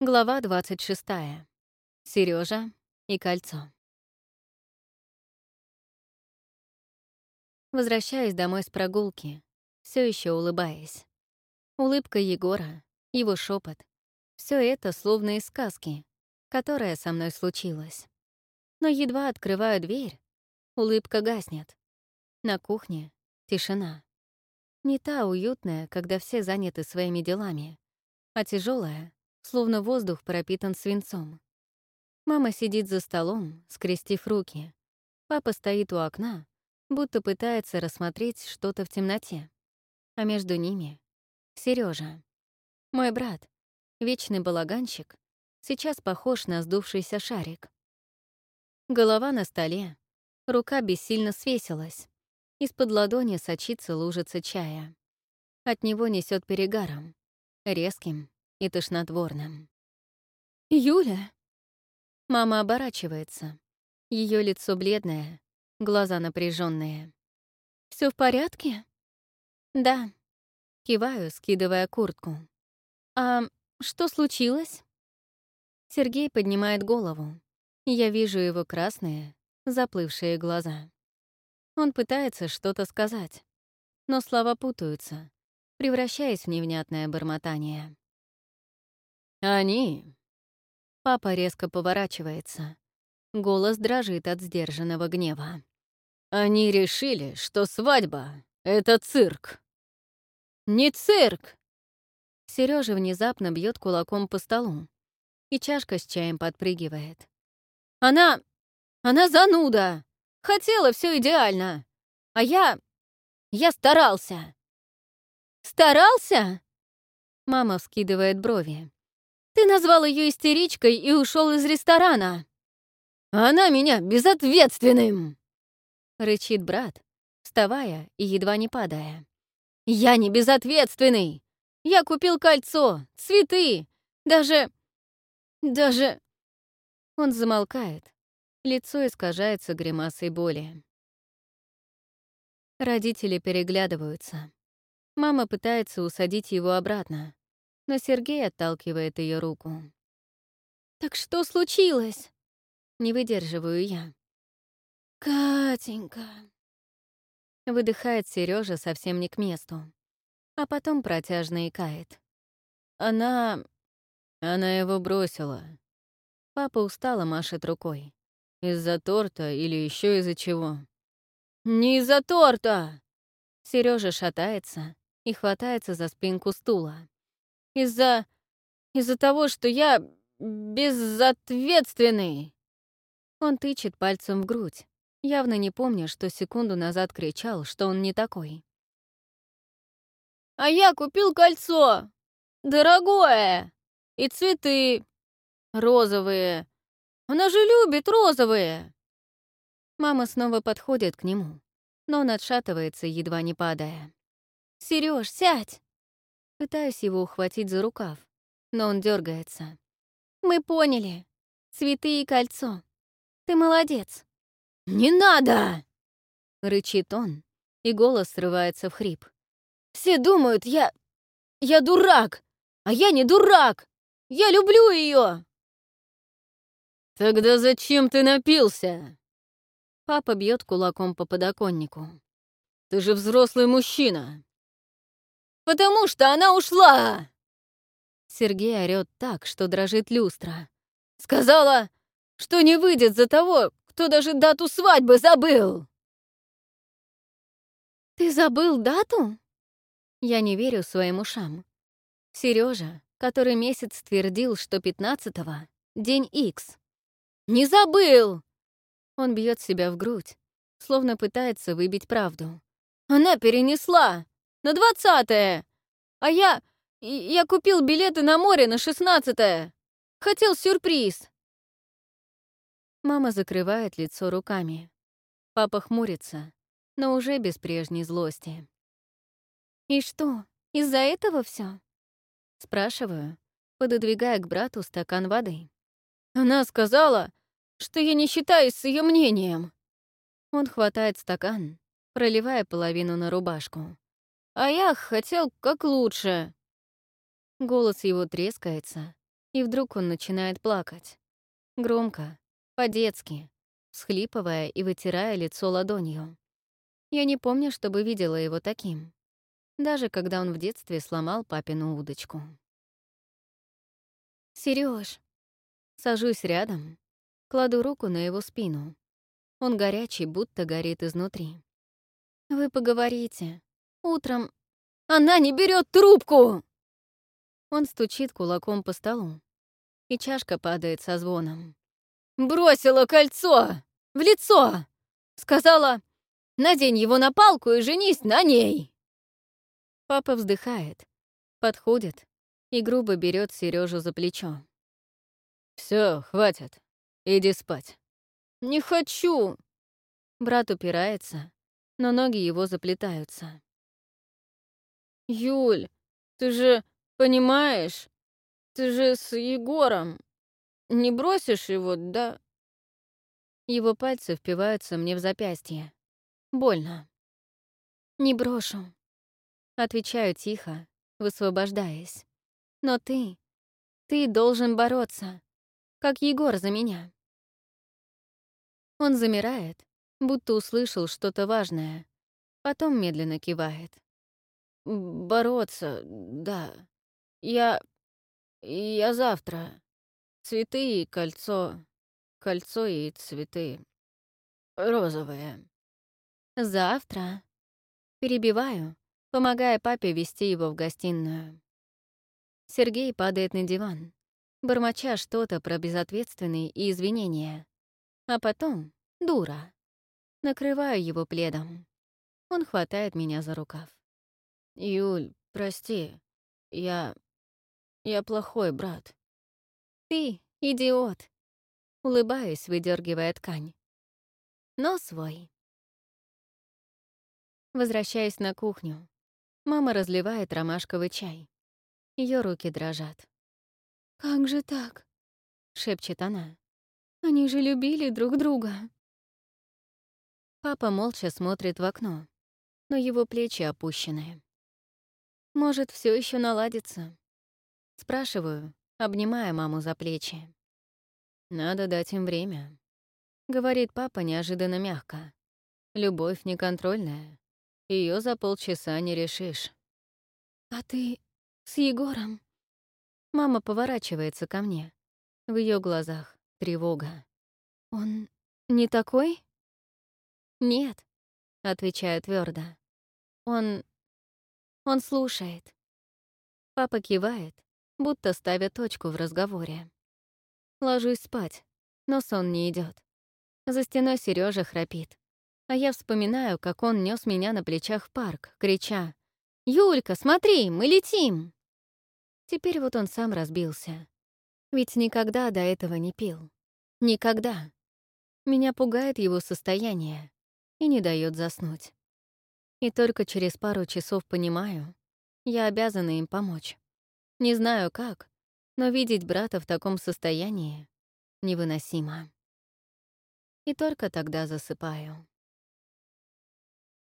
Глава 26. Сережа и кольцо. Возвращаюсь домой с прогулки, все еще улыбаясь. Улыбка Егора, его шепот — все это словно из сказки, которая со мной случилась. Но едва открываю дверь, улыбка гаснет. На кухне — тишина. Не та уютная, когда все заняты своими делами, а тяжелая, словно воздух пропитан свинцом. Мама сидит за столом, скрестив руки. Папа стоит у окна, будто пытается рассмотреть что-то в темноте. А между ними — Сережа, Мой брат, вечный балаганщик, сейчас похож на сдувшийся шарик. Голова на столе, рука бессильно свесилась. Из-под ладони сочится лужица чая. От него несет перегаром, резким, и тошнотворным. «Юля!» Мама оборачивается. Ее лицо бледное, глаза напряженные. Все в порядке?» «Да». Киваю, скидывая куртку. «А что случилось?» Сергей поднимает голову. Я вижу его красные, заплывшие глаза. Он пытается что-то сказать, но слова путаются, превращаясь в невнятное бормотание. «Они...» Папа резко поворачивается. Голос дрожит от сдержанного гнева. «Они решили, что свадьба — это цирк». «Не цирк!» Сережа внезапно бьет кулаком по столу, и чашка с чаем подпрыгивает. «Она... она зануда! Хотела все идеально! А я... я старался!» «Старался?» Мама вскидывает брови. Ты назвал ее истеричкой и ушел из ресторана. Она меня безответственным!» Рычит брат, вставая и едва не падая. «Я не безответственный! Я купил кольцо, цветы, даже... даже...» Он замолкает. Лицо искажается гримасой боли. Родители переглядываются. Мама пытается усадить его обратно, но Сергей отталкивает ее руку. «Так что случилось?» Не выдерживаю я. «Катенька...» Выдыхает Сережа совсем не к месту, а потом протяжно икает. «Она... она его бросила». Папа устало машет рукой. «Из-за торта или еще из-за чего?» «Не из-за торта!» Сережа шатается и хватается за спинку стула. Из-за... из-за того, что я безответственный. Он тычет пальцем в грудь, явно не помня, что секунду назад кричал, что он не такой. «А я купил кольцо! Дорогое! И цветы! Розовые! Она же любит розовые!» Мама снова подходит к нему, но он отшатывается, едва не падая. «Серёж, сядь!» Пытаюсь его ухватить за рукав, но он дергается. «Мы поняли. Цветы и кольцо. Ты молодец». «Не надо!» — рычит он, и голос срывается в хрип. «Все думают, я... я дурак, а я не дурак! Я люблю ее!» «Тогда зачем ты напился?» Папа бьет кулаком по подоконнику. «Ты же взрослый мужчина потому что она ушла!» Сергей орёт так, что дрожит люстра. «Сказала, что не выйдет за того, кто даже дату свадьбы забыл!» «Ты забыл дату?» Я не верю своим ушам. Сережа, который месяц твердил, что пятнадцатого — день Икс. «Не забыл!» Он бьет себя в грудь, словно пытается выбить правду. «Она перенесла! На двадцатое! А я... я купил билеты на море на шестнадцатое! Хотел сюрприз!» Мама закрывает лицо руками. Папа хмурится, но уже без прежней злости. «И что, из-за этого все? Спрашиваю, пододвигая к брату стакан воды. «Она сказала, что я не считаюсь с ее мнением!» Он хватает стакан, проливая половину на рубашку. А я хотел как лучше. Голос его трескается, и вдруг он начинает плакать. Громко, по-детски, всхлипывая и вытирая лицо ладонью. Я не помню, чтобы видела его таким. Даже когда он в детстве сломал папину удочку. Сереж, Сажусь рядом, кладу руку на его спину. Он горячий, будто горит изнутри. «Вы поговорите. Утром...» «Она не берет трубку!» Он стучит кулаком по столу, и чашка падает со звоном. «Бросила кольцо! В лицо!» Сказала, «Надень его на палку и женись на ней!» Папа вздыхает, подходит и грубо берет Сережу за плечо. Все, хватит. Иди спать. Не хочу. Брат упирается, но ноги его заплетаются. Юль, ты же понимаешь? Ты же с Егором. Не бросишь его, да? Его пальцы впиваются мне в запястье. Больно. Не брошу. Отвечаю тихо, высвобождаясь. Но ты, ты должен бороться как Егор за меня. Он замирает, будто услышал что-то важное, потом медленно кивает. «Бороться, да. Я... я завтра. Цветы и кольцо. Кольцо и цветы. Розовые». «Завтра?» Перебиваю, помогая папе вести его в гостиную. Сергей падает на диван, бормоча что-то про безответственные и извинения. А потом — дура. Накрываю его пледом. Он хватает меня за рукав. «Юль, прости. Я... я плохой брат». «Ты — идиот!» Улыбаюсь, выдергивая ткань. Но свой. Возвращаюсь на кухню. Мама разливает ромашковый чай. Ее руки дрожат. «Как же так?» — шепчет она. «Они же любили друг друга». Папа молча смотрит в окно, но его плечи опущены. «Может, все еще наладится?» Спрашиваю, обнимая маму за плечи. «Надо дать им время», — говорит папа неожиданно мягко. «Любовь неконтрольная. Ее за полчаса не решишь». «А ты с Егором?» Мама поворачивается ко мне. В ее глазах тревога. «Он не такой?» «Нет», — отвечаю твердо. «Он... он слушает». Папа кивает, будто ставя точку в разговоре. Ложусь спать, но сон не идет. За стеной Сережа храпит. А я вспоминаю, как он нес меня на плечах в парк, крича «Юлька, смотри, мы летим!» Теперь вот он сам разбился. Ведь никогда до этого не пил. Никогда. Меня пугает его состояние и не дает заснуть. И только через пару часов понимаю, я обязана им помочь. Не знаю как, но видеть брата в таком состоянии невыносимо. И только тогда засыпаю.